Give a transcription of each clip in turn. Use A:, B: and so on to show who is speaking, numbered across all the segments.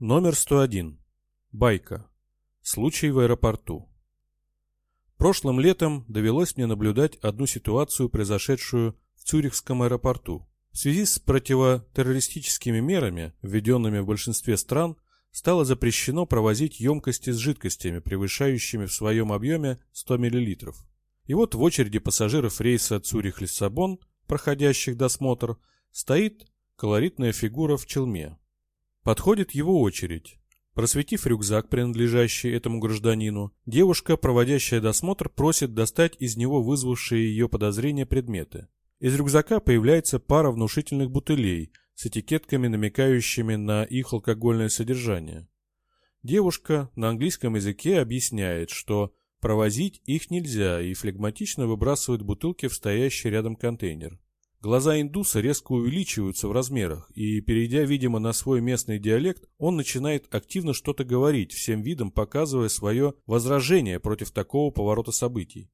A: Номер 101. Байка. Случай в аэропорту. Прошлым летом довелось мне наблюдать одну ситуацию, произошедшую в Цюрихском аэропорту. В связи с противотеррористическими мерами, введенными в большинстве стран, стало запрещено провозить емкости с жидкостями, превышающими в своем объеме 100 мл. И вот в очереди пассажиров рейса Цюрих-Лиссабон, проходящих досмотр, стоит колоритная фигура в челме. Подходит его очередь. Просветив рюкзак, принадлежащий этому гражданину, девушка, проводящая досмотр, просит достать из него вызвавшие ее подозрения предметы. Из рюкзака появляется пара внушительных бутылей с этикетками, намекающими на их алкогольное содержание. Девушка на английском языке объясняет, что провозить их нельзя и флегматично выбрасывает бутылки в стоящий рядом контейнер. Глаза индуса резко увеличиваются в размерах, и, перейдя, видимо, на свой местный диалект, он начинает активно что-то говорить, всем видом показывая свое возражение против такого поворота событий.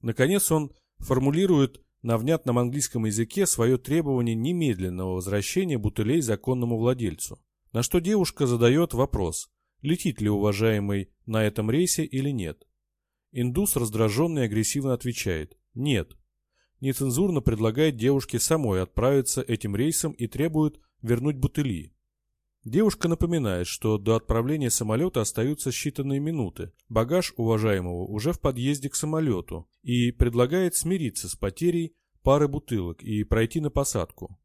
A: Наконец он формулирует на внятном английском языке свое требование немедленного возвращения бутылей законному владельцу. На что девушка задает вопрос, летит ли уважаемый на этом рейсе или нет. Индус раздраженно и агрессивно отвечает «нет», нецензурно предлагает девушке самой отправиться этим рейсом и требует вернуть бутыли. Девушка напоминает, что до отправления самолета остаются считанные минуты. Багаж уважаемого уже в подъезде к самолету и предлагает смириться с потерей пары бутылок и пройти на посадку.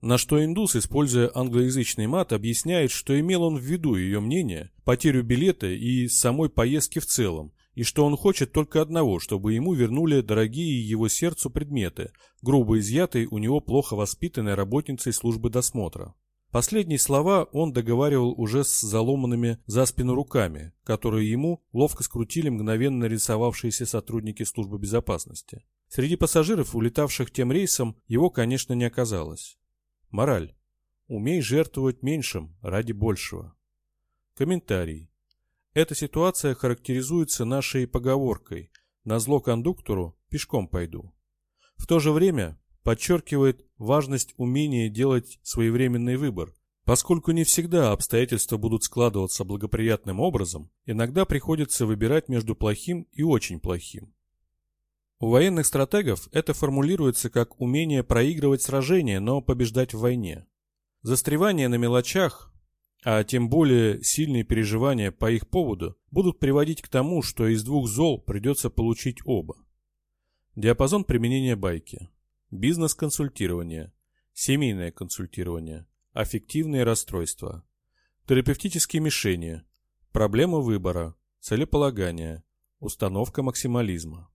A: На что индус, используя англоязычный мат, объясняет, что имел он в виду ее мнение, потерю билета и самой поездки в целом, и что он хочет только одного, чтобы ему вернули дорогие его сердцу предметы, грубо изъятые у него плохо воспитанной работницей службы досмотра. Последние слова он договаривал уже с заломанными за спину руками, которые ему ловко скрутили мгновенно рисовавшиеся сотрудники службы безопасности. Среди пассажиров, улетавших тем рейсом, его, конечно, не оказалось. Мораль. Умей жертвовать меньшим ради большего. Комментарий. Эта ситуация характеризуется нашей поговоркой «на зло кондуктору пешком пойду». В то же время подчеркивает важность умения делать своевременный выбор, поскольку не всегда обстоятельства будут складываться благоприятным образом, иногда приходится выбирать между плохим и очень плохим. У военных стратегов это формулируется как умение проигрывать сражения, но побеждать в войне. Застревание на мелочах, а тем более сильные переживания по их поводу будут приводить к тому, что из двух зол придется получить оба. Диапазон применения байки. Бизнес-консультирование. Семейное консультирование. Аффективные расстройства. Терапевтические мишени. Проблема выбора. Целеполагание. Установка максимализма.